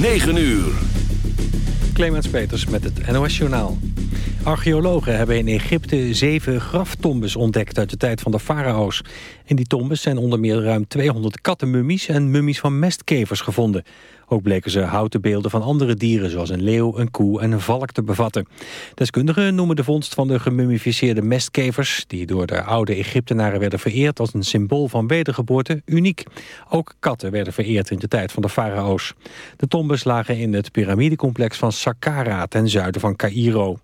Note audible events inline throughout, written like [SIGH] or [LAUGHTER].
9 uur. Clemens Peters met het NOS Journaal. Archeologen hebben in Egypte zeven graftombes ontdekt uit de tijd van de farao's. In die tombes zijn onder meer ruim 200 kattenmummies en mummies van mestkevers gevonden. Ook bleken ze houten beelden van andere dieren zoals een leeuw, een koe en een valk te bevatten. Deskundigen noemen de vondst van de gemummificeerde mestkevers... die door de oude Egyptenaren werden vereerd als een symbool van wedergeboorte, uniek. Ook katten werden vereerd in de tijd van de farao's. De tombes lagen in het piramidecomplex van Saqqara ten zuiden van Cairo.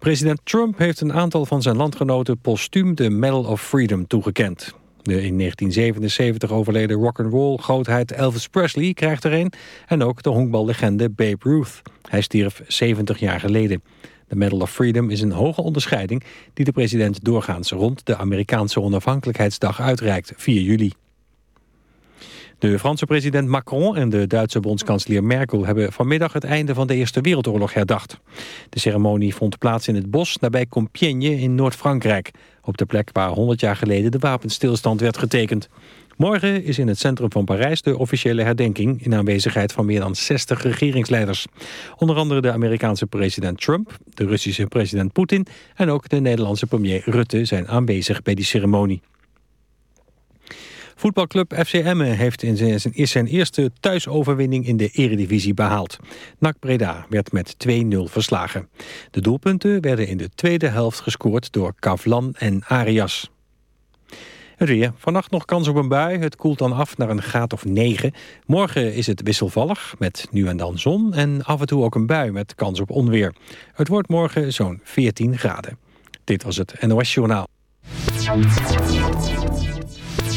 President Trump heeft een aantal van zijn landgenoten postuum de Medal of Freedom toegekend. De in 1977 overleden rock'n'roll grootheid Elvis Presley krijgt er een... en ook de honkballegende Babe Ruth. Hij stierf 70 jaar geleden. De Medal of Freedom is een hoge onderscheiding... die de president doorgaans rond de Amerikaanse onafhankelijkheidsdag uitreikt, 4 juli. De Franse president Macron en de Duitse bondskanselier Merkel... hebben vanmiddag het einde van de Eerste Wereldoorlog herdacht. De ceremonie vond plaats in het bos nabij Compiègne in Noord-Frankrijk... op de plek waar 100 jaar geleden de wapenstilstand werd getekend. Morgen is in het centrum van Parijs de officiële herdenking... in aanwezigheid van meer dan 60 regeringsleiders. Onder andere de Amerikaanse president Trump, de Russische president Poetin... en ook de Nederlandse premier Rutte zijn aanwezig bij die ceremonie. Voetbalclub FC Emmen heeft in zijn, zijn eerste thuisoverwinning in de eredivisie behaald. NAC Breda werd met 2-0 verslagen. De doelpunten werden in de tweede helft gescoord door Kavlan en Arias. Het weer. Vannacht nog kans op een bui. Het koelt dan af naar een graad of 9. Morgen is het wisselvallig met nu en dan zon en af en toe ook een bui met kans op onweer. Het wordt morgen zo'n 14 graden. Dit was het NOS Journaal.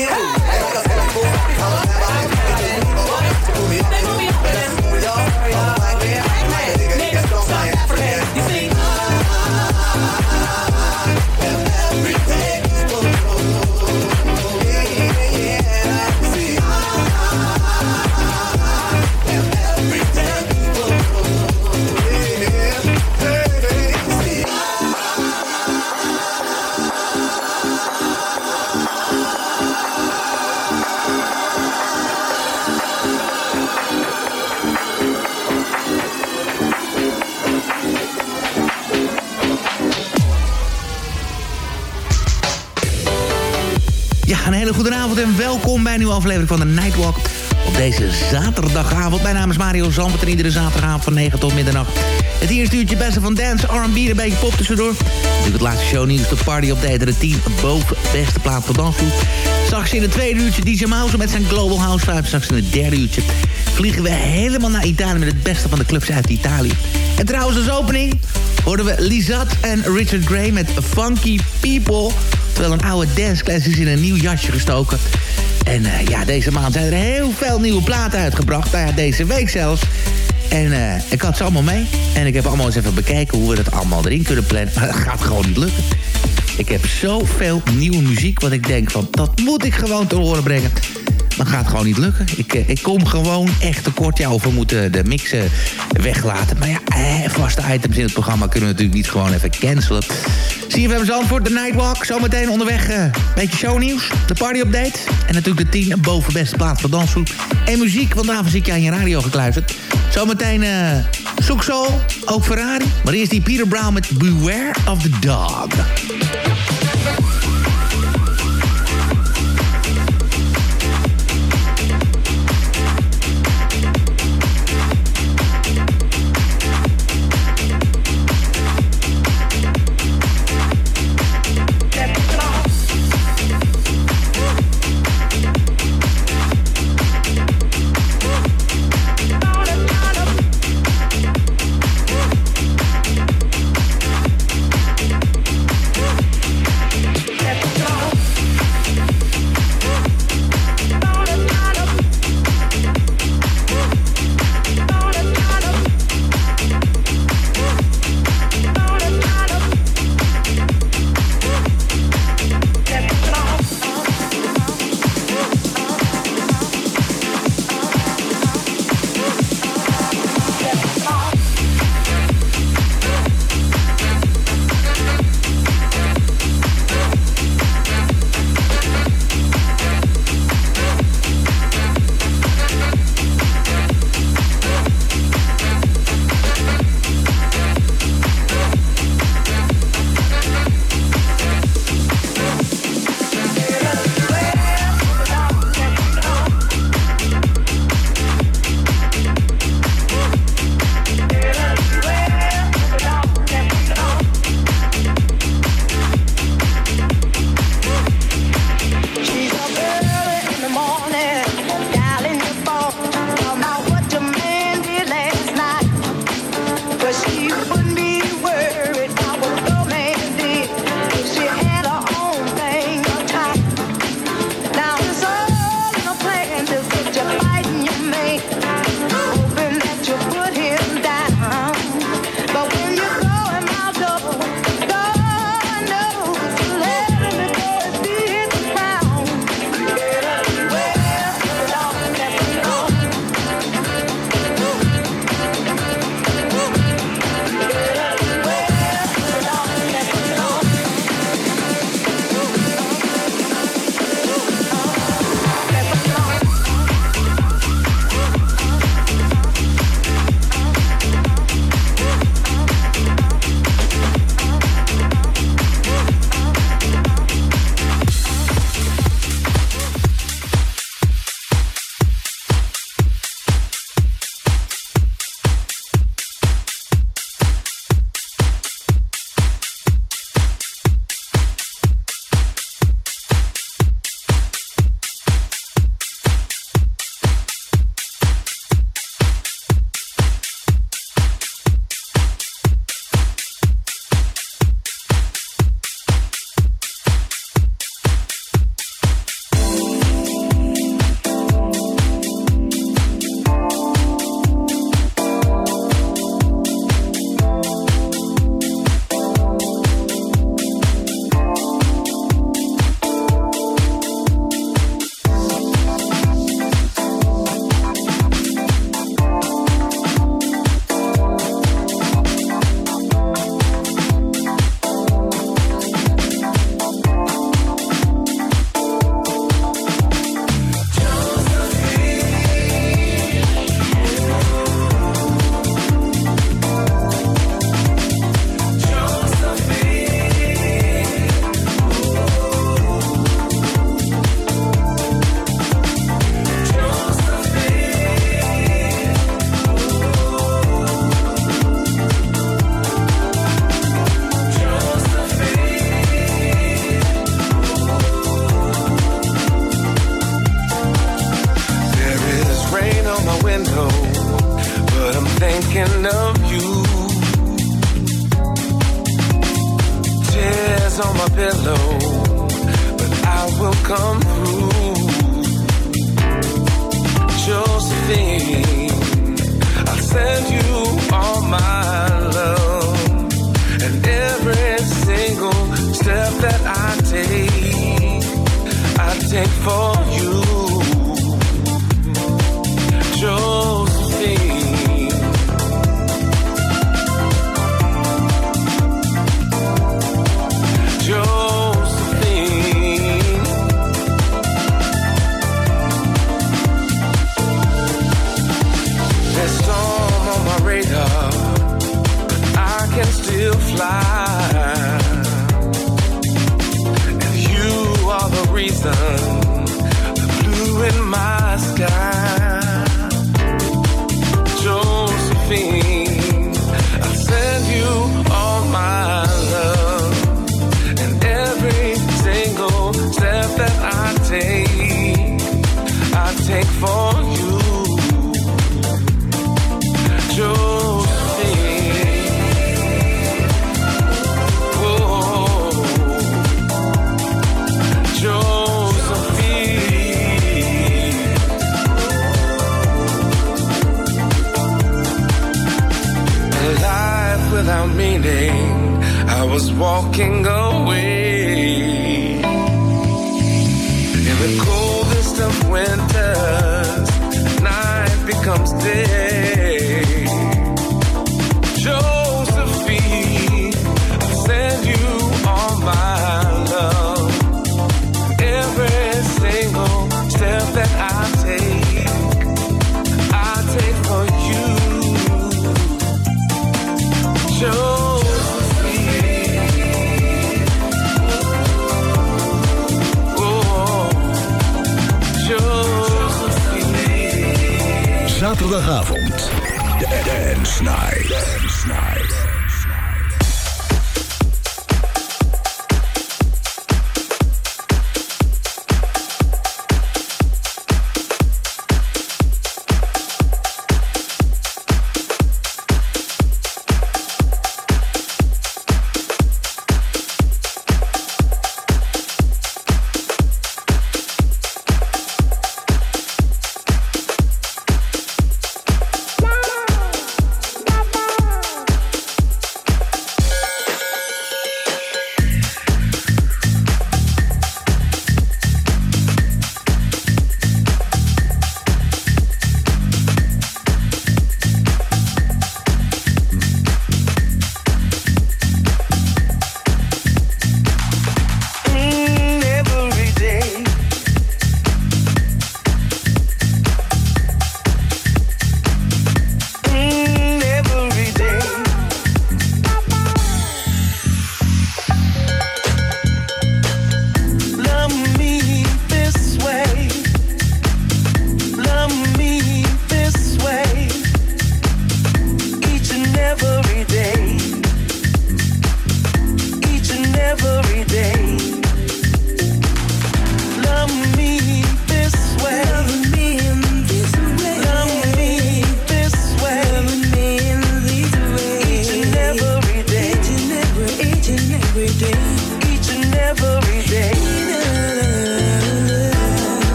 Ew. Bij een nieuwe aflevering van de Nightwalk. Op deze zaterdagavond. Mijn naam is Mario Zandvoort en iedere zaterdagavond van 9 tot middernacht. Het eerste uurtje beste van dance, R&B, een beetje pop tussendoor. Natuurlijk het laatste shownieuws, de party update de 10 boven beste plaat van dansgroep. Straks in het tweede uurtje DJ Mouse met zijn Global House Vibe. Straks in het derde uurtje vliegen we helemaal naar Italië... met het beste van de clubs uit Italië. En trouwens als opening hoorden we Lizat en Richard Gray met Funky People... terwijl een oude danceclass is in een nieuw jasje gestoken... En uh, ja, deze maand zijn er heel veel nieuwe platen uitgebracht. Nou ja, deze week zelfs. En uh, ik had ze allemaal mee. En ik heb allemaal eens even bekeken hoe we dat allemaal erin kunnen plannen. Maar dat gaat gewoon niet lukken. Ik heb zoveel nieuwe muziek wat ik denk van... dat moet ik gewoon te horen brengen. Maar gaat gewoon niet lukken. Ik, uh, ik kom gewoon echt tekort. Ja, of we moeten de mixen weglaten. Maar ja, eh, vaste items in het programma kunnen we natuurlijk niet gewoon even cancelen. Zie je, we hebben antwoord, de Nightwalk. Zometeen onderweg een uh, beetje shownieuws. De party update. En natuurlijk de 10 boven beste plaats van dansgroep. En muziek, want daarvoor zit je aan je radio gekluisterd. Zometeen uh, ook Ferrari. Maar eerst die Peter Brown met Beware of the Dog.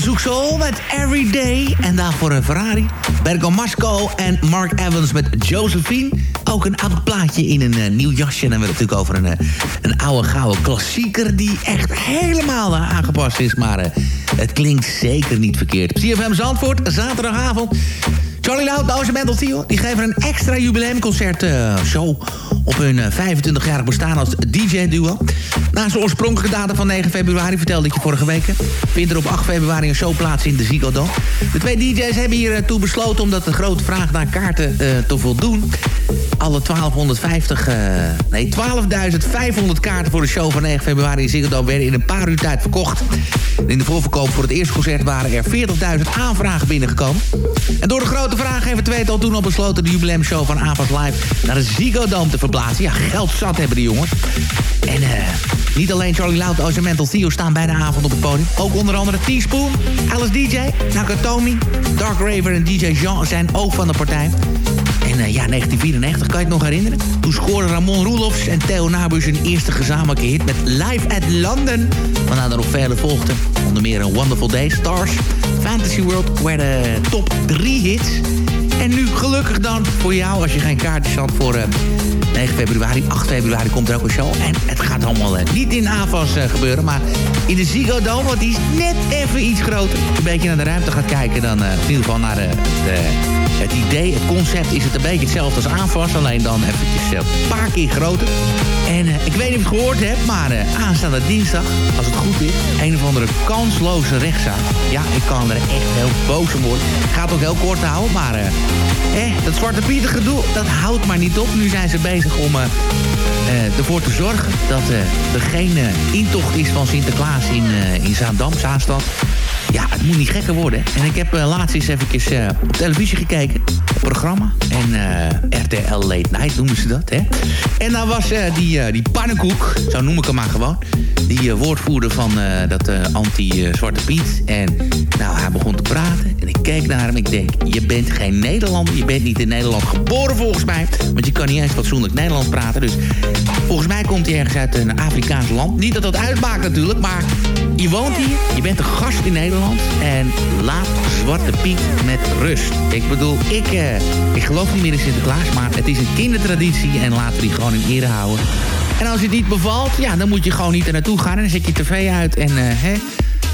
Van met Everyday. En daarvoor een Ferrari. Bergo Masco en Mark Evans met Josephine. Ook een oud plaatje in een uh, nieuw jasje. En dan hebben we natuurlijk over een, uh, een oude gouden klassieker... die echt helemaal uh, aangepast is. Maar het klinkt zeker niet verkeerd. CFM Zandvoort, zaterdagavond. Charlie Loud, Bowser Mendel Theo, die geven een extra jubileumconcert show op hun 25-jarig bestaan als DJ-duo. Na zijn oorspronkelijke datum van 9 februari, vertelde ik je vorige week... vindt er op 8 februari een show plaats in de Ziggo Dome. De twee DJ's hebben hier toe besloten omdat de grote vraag naar kaarten uh, te voldoen. Alle 1250, uh, nee 12.500 kaarten voor de show van 9 februari in Ziggo Dome... werden in een paar uur tijd verkocht. In de voorverkoop voor het eerste concert waren er 40.000 aanvragen binnengekomen. En door de grote vraag heeft het toen al besloten... de jubileumshow van AVAS Live naar de Ziggo Dome te verplaatsen. Ja, geld zat hebben die jongens. En uh, niet alleen Charlie Loud, Ocean Mental Theo staan bij de avond op het podium. Ook onder andere Teaspoon, Alice DJ, Nakatomi, Dark Raver en DJ Jean zijn ook van de partij. En uh, ja, 1994, kan je het nog herinneren? Toen scoorden Ramon Roelofs en Theo Nabus hun eerste gezamenlijke hit met Live at London. Waarna er nog vele volgden. Onder meer een Wonderful Day, Stars, Fantasy World werden top 3 hits. En nu gelukkig dan voor jou, als je geen kaartjes had voor uh, 9 februari, 8 februari komt er ook een show. En het gaat allemaal uh, niet in AFAS uh, gebeuren, maar in de Ziggo Dome, want die is net even iets groter. Als je een beetje naar de ruimte gaat kijken, dan uh, in ieder geval naar het idee, het concept is het een beetje hetzelfde als AFAS, alleen dan eventjes een paar keer groter. En ik weet niet of je het gehoord hebt, maar aanstaande dinsdag, als het goed is, een of andere kansloze rechtszaak. Ja, ik kan er echt heel boos om worden. Ik ga het ook heel kort houden, maar eh, dat Zwarte Pieter gedoe, dat houdt maar niet op. Nu zijn ze bezig om uh, uh, ervoor te zorgen dat er geen intocht is van Sinterklaas in, in Zaandam, Zaanstad. Ja, het moet niet gekker worden. En ik heb laatst eens even op televisie gekeken. Programma. En RTL Late Night noemen ze dat, hè. En daar was die, die pannenkoek, zo noem ik hem maar gewoon. Die woordvoerder van dat anti-Zwarte Piet. En nou, hij begon te praten. En ik keek naar hem. Ik denk, je bent geen Nederlander. Je bent niet in Nederland geboren volgens mij. Want je kan niet eens fatsoenlijk Nederlands praten. Dus volgens mij komt hij ergens uit een Afrikaans land. Niet dat dat uitmaakt natuurlijk, maar je woont hier. Je bent een gast in Nederland. En laat Zwarte Piet met rust. Ik bedoel, ik, uh, ik geloof niet meer in Sinterklaas. Maar het is een kindertraditie. En laten we die gewoon in ere houden. En als het niet bevalt, ja, dan moet je gewoon niet er naartoe gaan. En dan zet je tv uit en... Uh, hè,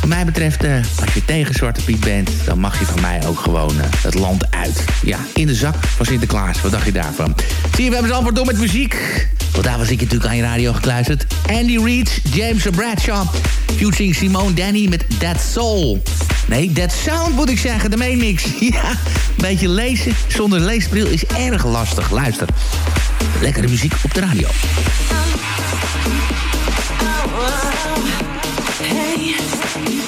wat mij betreft, uh, als je tegen Zwarte Piet bent... dan mag je van mij ook gewoon uh, het land uit. Ja, in de zak van Sinterklaas. Wat dacht je daarvan? Zie je, we hebben ze antwoord door met muziek. Want daar was ik natuurlijk aan je radio gekluisterd. Andy Reid, James Bradshaw... featuring Simone Danny met That Soul. Nee, That Sound moet ik zeggen, de mainmix. [LAUGHS] Ja, een beetje lezen zonder leesbril is erg lastig. Luister. Lekkere muziek op de radio. Hey. me.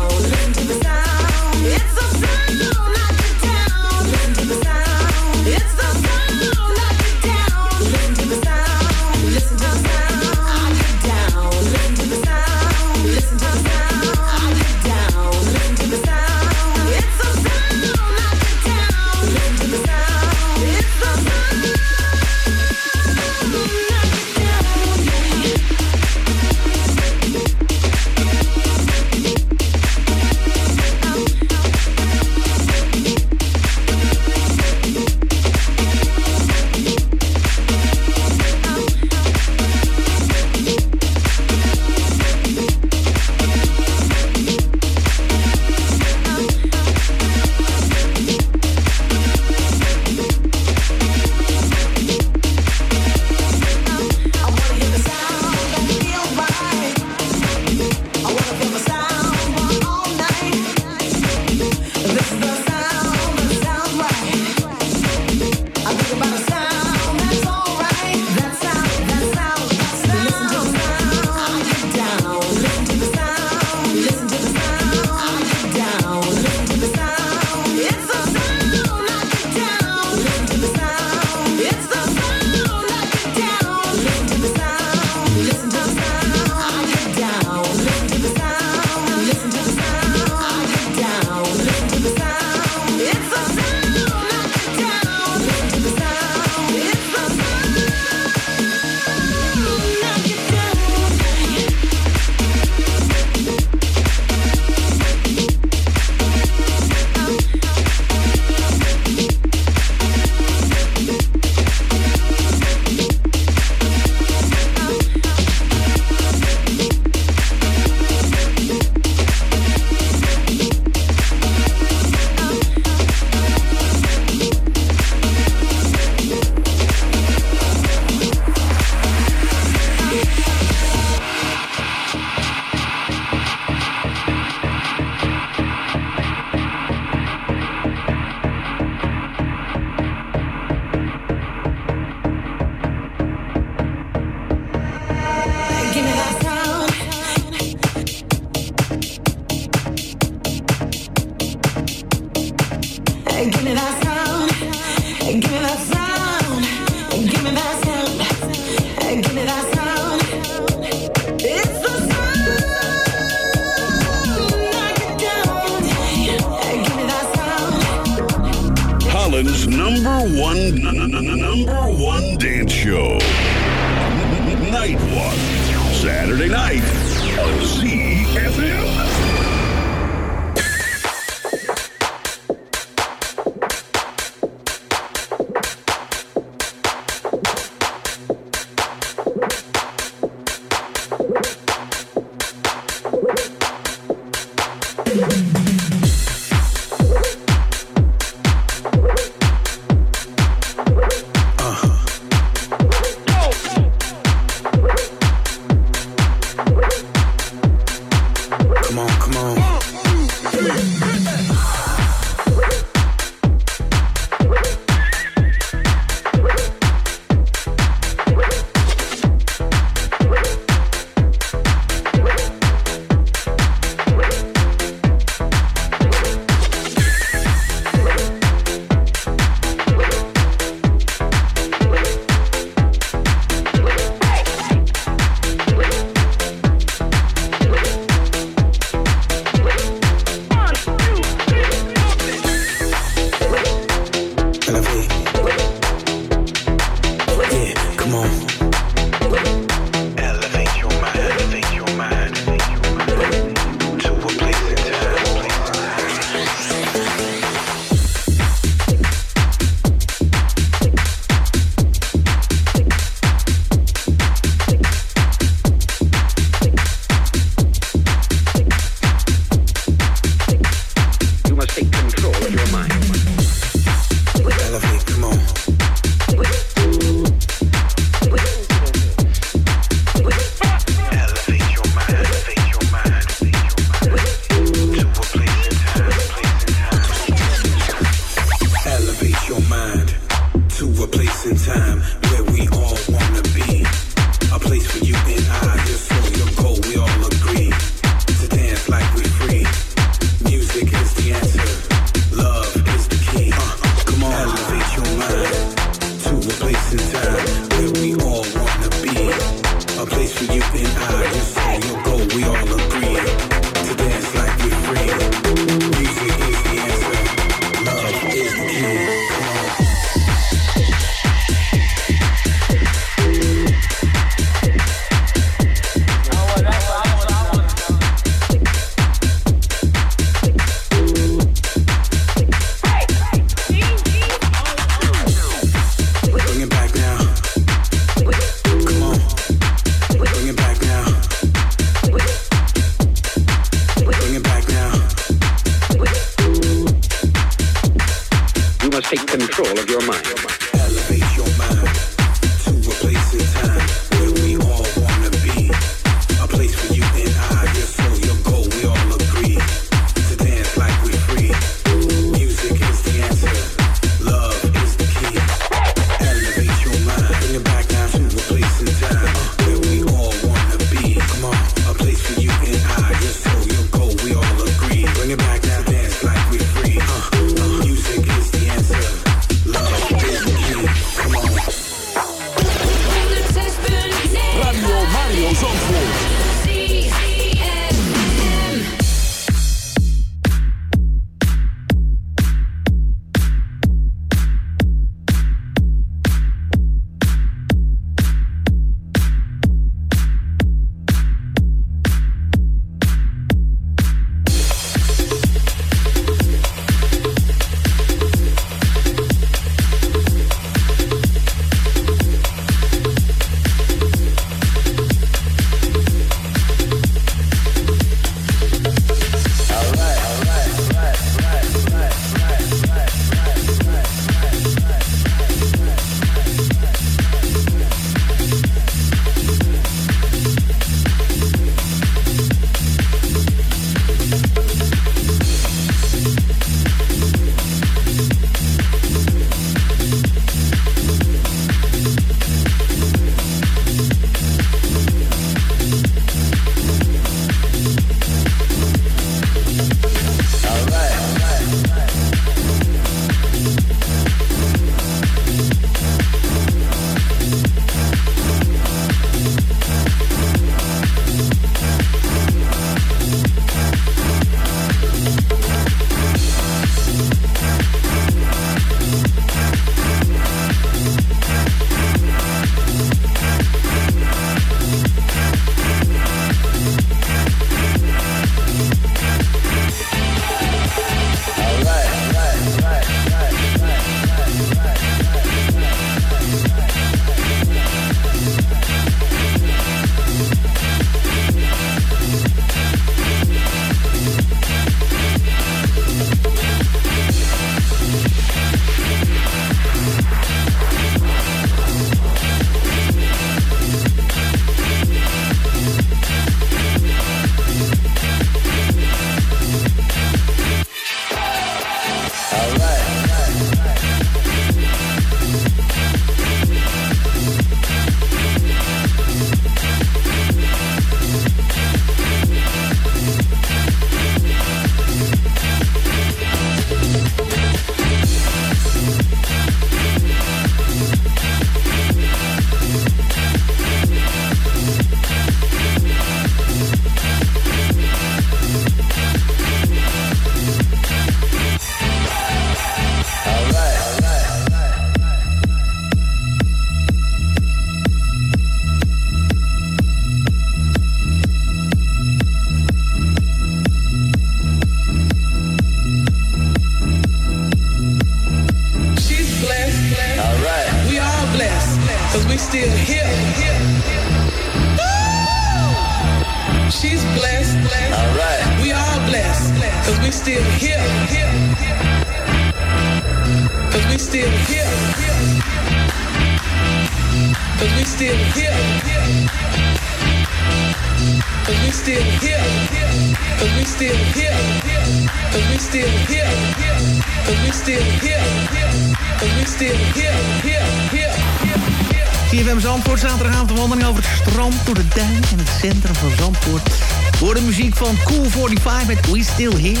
Still Here.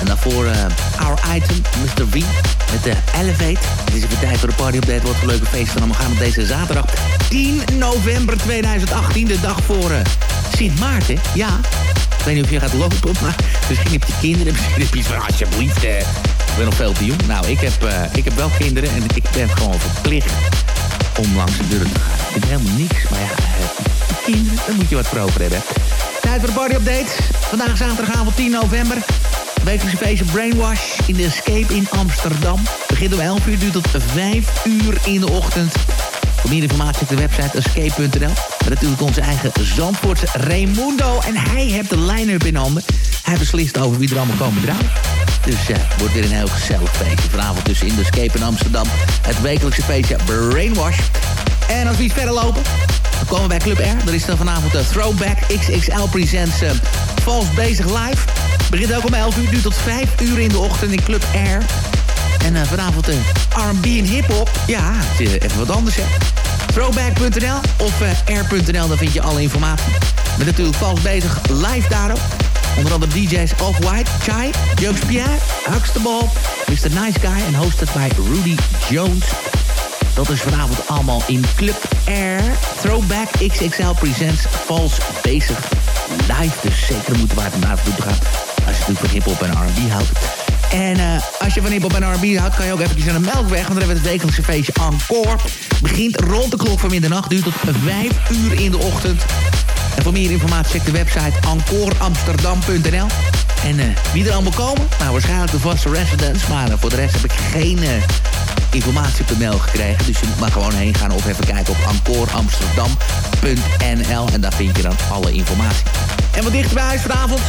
En daarvoor uh, Our Item, Mr. V, met de Elevate. Het is even tijd voor de party update. Wat een leuke feest van We gaan op deze zaterdag 10 november 2018. De dag voor uh, Sint Maarten. Ja, ik weet niet of je gaat lopen, [LAUGHS] maar misschien heb je kinderen. [LAUGHS] Misschien heb je van, alsjeblieft, uh, ik ben nog veel te jong. Nou, ik heb, ik heb wel kinderen en ik ben gewoon verplicht om langs de deur te gaan. Ik vind helemaal niks, maar ja, kinderen, daar moet je wat hebben. Tijd voor de party update. Vandaag zaterdagavond 10 november. Wekelijkse feestje Brainwash in de Escape in Amsterdam. Begint om 11 uur, duurt tot 5 uur in de ochtend. Voor meer informatie op de website escape.nl. Met natuurlijk onze eigen Zandvoortse Raimundo. En hij heeft de line-up in handen. Hij beslist over wie er allemaal komen draaien. Dus ja, wordt weer een heel gezellig feestje. Vanavond dus in de Escape in Amsterdam. Het wekelijkse feestje Brainwash. En als we iets verder lopen, dan komen we bij Club R. Er is dan vanavond de Throwback XXL Presents uh, Vals Bezig Live. Begint ook om 11 uur, duurt tot 5 uur in de ochtend in Club R. En uh, vanavond de R&B en hip-hop. Ja, het even wat anders hè. Throwback.nl of uh, r.nl, daar vind je alle informatie. Met natuurlijk Vals Bezig live daarop. Onder andere DJ's Off-White, Chai, Jokes Pierre, Huxtable, Mr. Nice Guy en hosted bij Rudy Jones. Dat is vanavond allemaal in Club Air. Throwback XXL Presents Vals Bezig live. Dus zeker moeten we naar naartoe gaan. Als je natuurlijk van hiphop en R&B houdt. En uh, als je van hiphop en R&B houdt, kan je ook eventjes naar de Melkweg. Want dan hebben we het wekelijkse feestje Encore. Begint rond de klok van middernacht, duurt tot 5 uur in de ochtend. En voor meer informatie check de website encoreamsterdam.nl. En uh, wie er allemaal komen? Nou, waarschijnlijk de vaste residents. Maar uh, voor de rest heb ik geen informatie op de mail gekregen. Dus je moet maar gewoon heen gaan of even kijken op encoreamsterdam.nl. En daar vind je dan alle informatie. En wat dichter bij huis vanavond.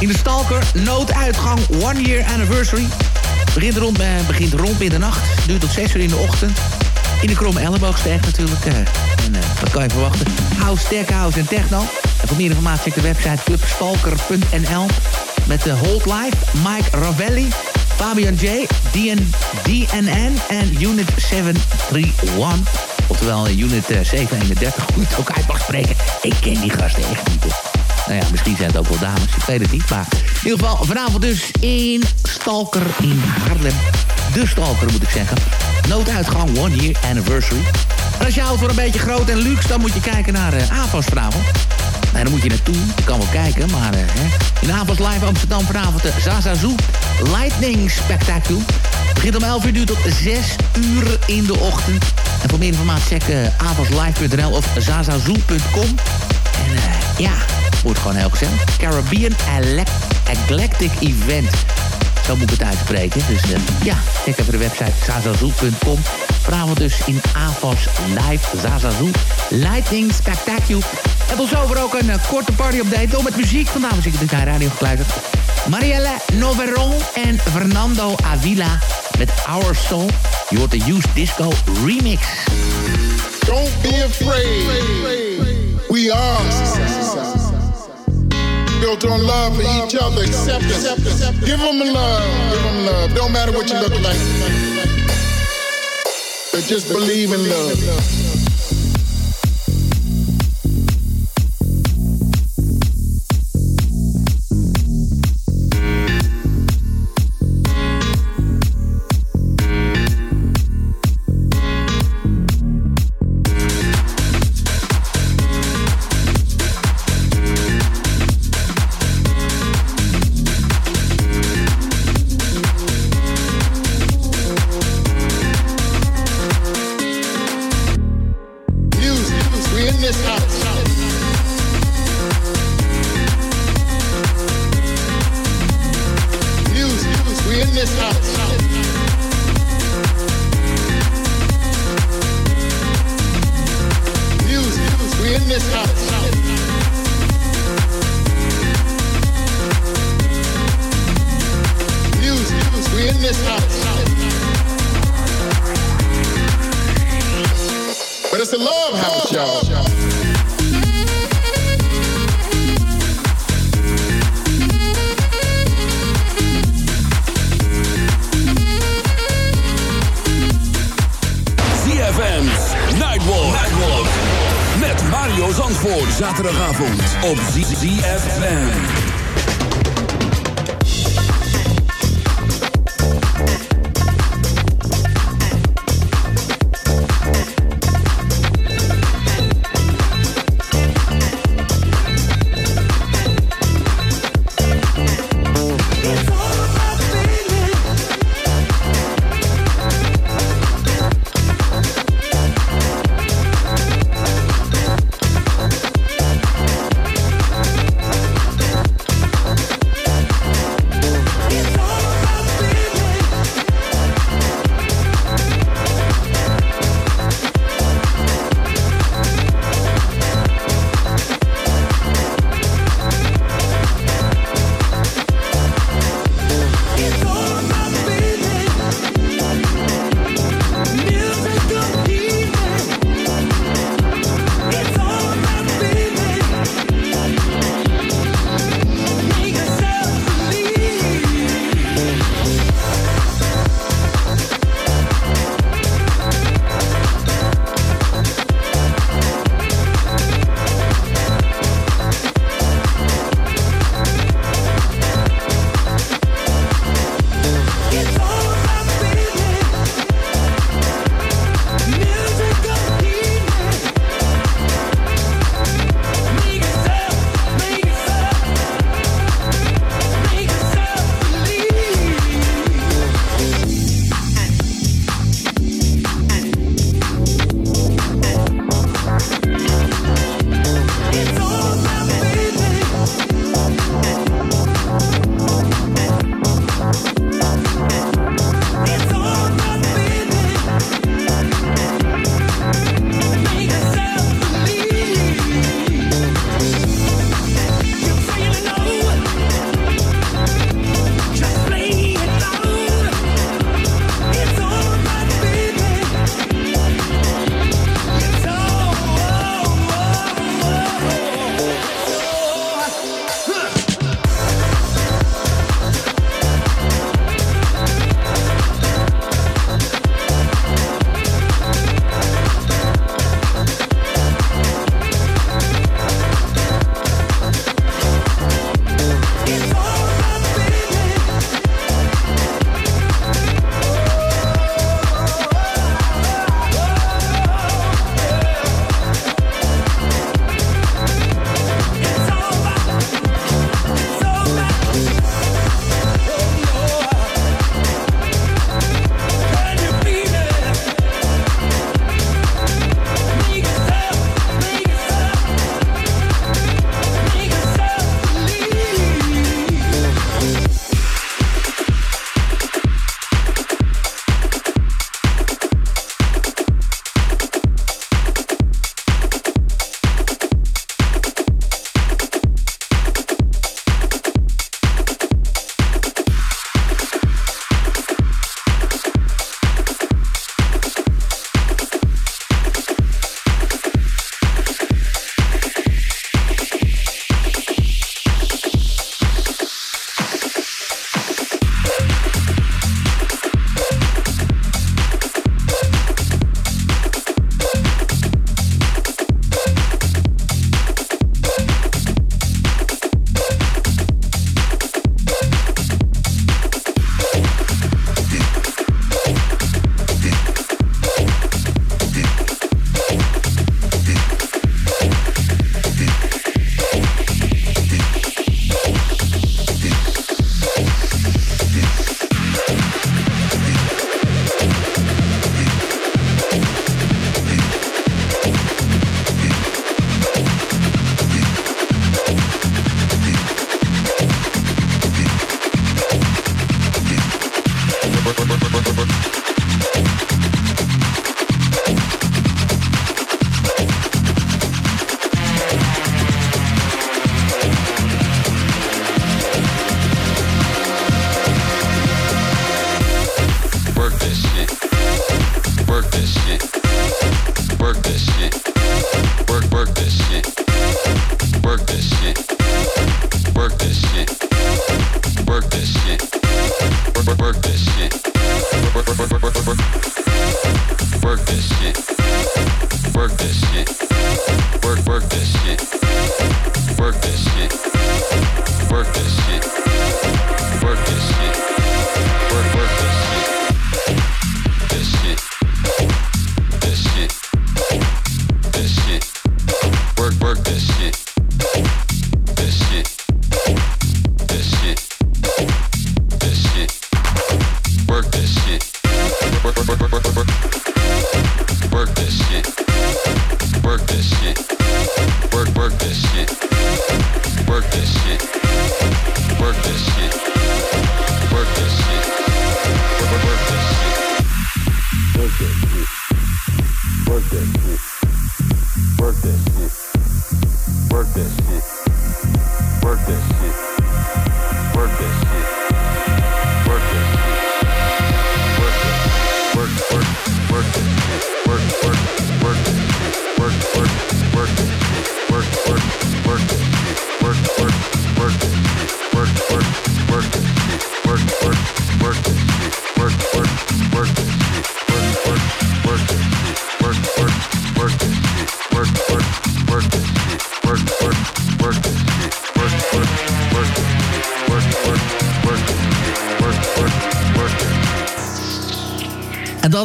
In de Stalker, nooduitgang One Year Anniversary. Begint rond, begint rond middernacht. Duurt tot 6 uur in de ochtend. In de kromme elleboogsteeg natuurlijk. Uh, en uh, wat kan je verwachten? House, tech house en techno. En voor meer informatie check de website clubstalker.nl. Met de Hold Life, Mike Ravelli, Fabian J, DN, DNN en Unit 731. Oftewel Unit uh, 731, hoe je het ook uit mag spreken. Ik ken die gasten echt niet. Nou ja, misschien zijn het ook wel dames, ik weet het niet. Maar in ieder geval vanavond dus in Stalker in Haarlem. De Stalker moet ik zeggen. Nooduitgang One Year Anniversary. Als je houdt voor een beetje groot en luxe, dan moet je kijken naar uh, AFAS vanavond. Dan moet je naartoe. Je kan wel kijken, maar uh, hè. in AFAS Live Amsterdam vanavond de Zazazu Lightning Spectacle. Begint om 11 uur, duurt tot 6 uur in de ochtend. En voor meer informatie check uh, of zazazu.com. En uh, ja, wordt gewoon heel gezellig. Caribbean Eclectic Event. Zo moet het uitspreken. Dus uh, ja, check even de website zazazoe.com. Vanavond dus in AFAS Live Zazazoe. Lightning Spectacular. En tot zover ook een uh, korte party update. Door met muziek. Vandaag zit ik in de radio gekluisterd. Marielle Noveron en Fernando Avila met Our Soul. Je hoort de Used Disco Remix. Don't be afraid. We are built on love for each other, acceptance. Give them love, give them love. Don't matter what you look like. But just believe in love. ZFM's Nightwalk. Nightwalk. Met Mario Zandvoort. Zaterdagavond op ZFM.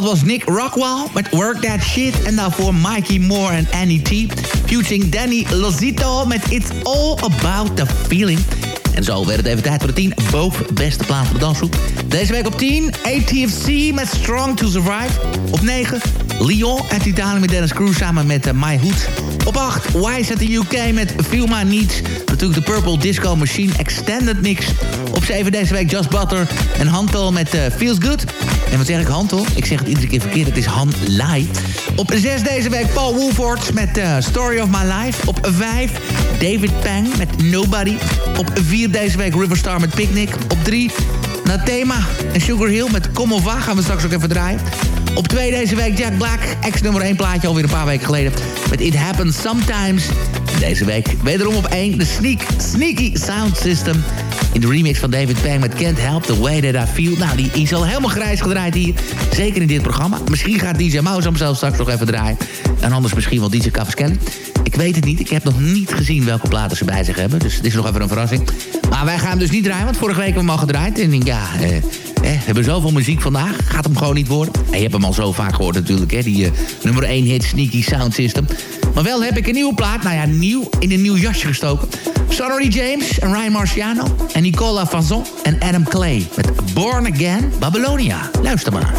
Dat was Nick Rockwell met Work That Shit. En daarvoor Mikey Moore en Annie T. Fusing Danny Lozito met It's All About The Feeling. En zo werd het even tijd voor de 10 boven beste plaats van de dansgroep. Deze week op 10, ATFC met Strong To Survive. Op 9, Lyon uit Italië met Dennis Cruz samen met uh, My Hood. Op 8, Wise uit de UK met Feel My Needs. Natuurlijk de Purple Disco Machine Extended Mix. Op 7 deze week Just Butter en Hantel met uh, Feels Good. En wat zeg ik, Hantel? Ik zeg het iedere keer verkeerd, het is Han Lai. Op 6 deze week Paul Woolford met uh, Story of My Life. Op 5 David Pang met Nobody. Op 4 deze week Riverstar met Picnic. Op 3 Nathema en Sugar Hill met Come Over gaan we straks ook even draaien. Op 2 deze week Jack Black, ex nummer 1 plaatje alweer een paar weken geleden. Met It Happens Sometimes. Deze week wederom op 1 de Sneak, Sneaky Sound System in de remix van David Pang met Can't Help The Way That I Feel. Nou, die is al helemaal grijs gedraaid hier. Zeker in dit programma. Misschien gaat DJ Mouse hem zelf straks nog even draaien. En anders misschien wel DJ Cavaschelli. Ik weet het niet. Ik heb nog niet gezien welke platen ze bij zich hebben. Dus het is nog even een verrassing. Maar wij gaan hem dus niet draaien, want vorige week hebben we hem al gedraaid. En ja, eh, eh, we hebben zoveel muziek vandaag. Gaat hem gewoon niet worden. En je hebt hem al zo vaak gehoord natuurlijk, hè. Die uh, nummer 1 hit Sneaky Sound System. Maar wel heb ik een nieuwe plaat, nou ja, nieuw, in een nieuw jasje gestoken. Sonny James en Ryan Marciano en Nicola Vanzon en Adam Clay met Born Again Babylonia. Luister maar.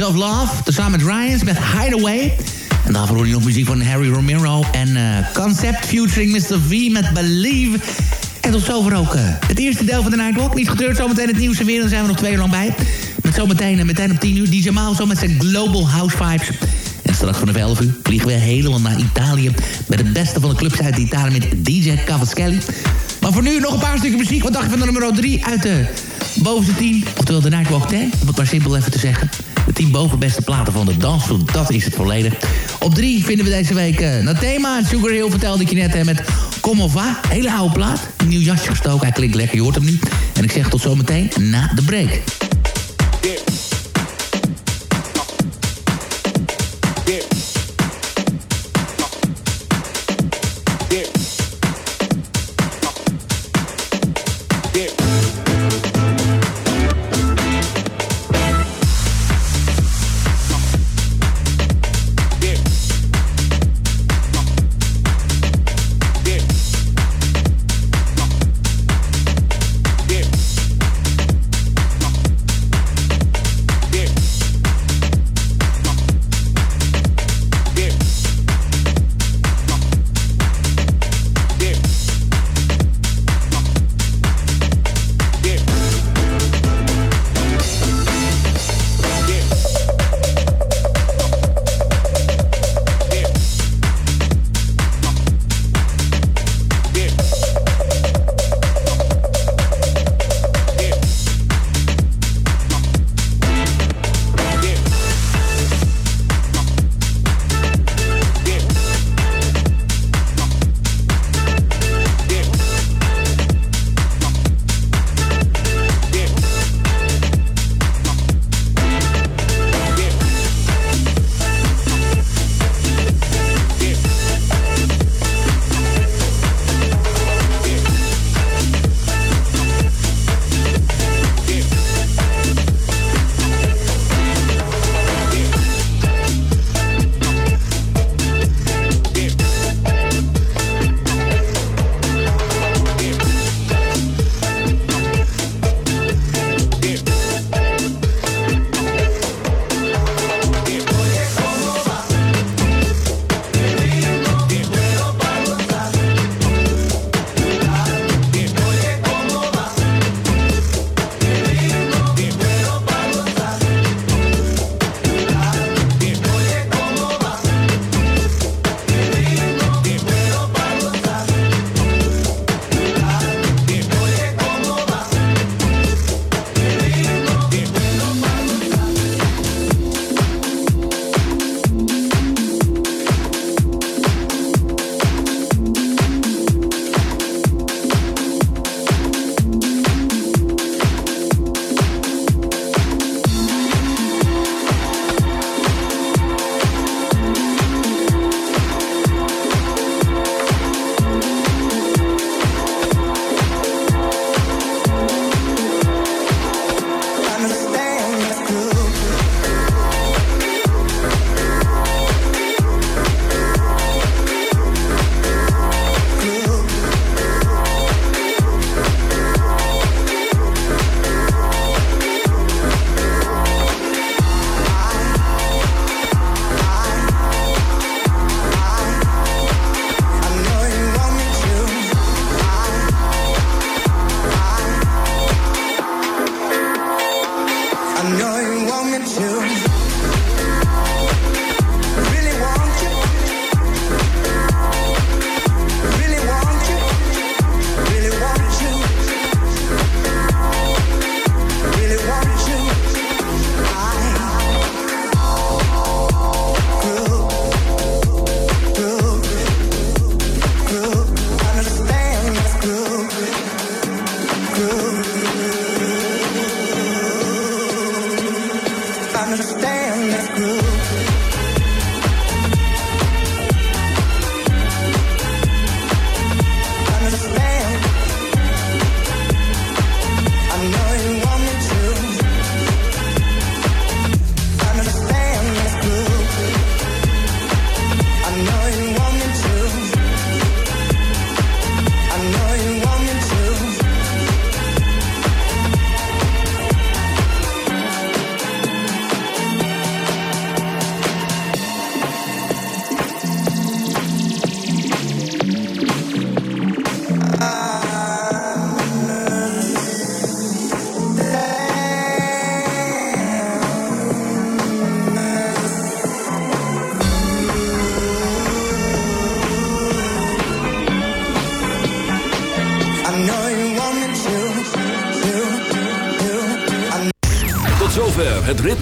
Tough Love. Tezamen met Ryans met Hideaway. En daarvoor hoor je nog muziek van Harry Romero en uh, Concept featuring Mr. V met Believe. En tot zover ook uh, het eerste deel van de Nightwalk. Niet getreurd, zometeen het nieuws en weer. Dan zijn we nog twee uur lang bij. Met zometeen, uh, meteen op 10 uur DJ Mouse met zijn Global House Vibes. En straks vanaf 11 uur vliegen we helemaal naar Italië... met het beste van de clubs uit Italië met DJ Cavaschelli. Maar voor nu nog een paar stukken muziek. Wat dacht je van de nummer 3 uit de bovenste 10? Oftewel de Nightwalk 10, om het maar simpel even te zeggen. De 10 bovenbeste platen van de dansvloer, dat is het volledig. Op 3 vinden we deze week uh, naar thema. Sugar Hill vertelde ik je net hè, met Kom of Va. Hele oude plaat. Nieuw jasje gestoken. Hij klinkt lekker, je hoort hem nu. En ik zeg tot zometeen na de break.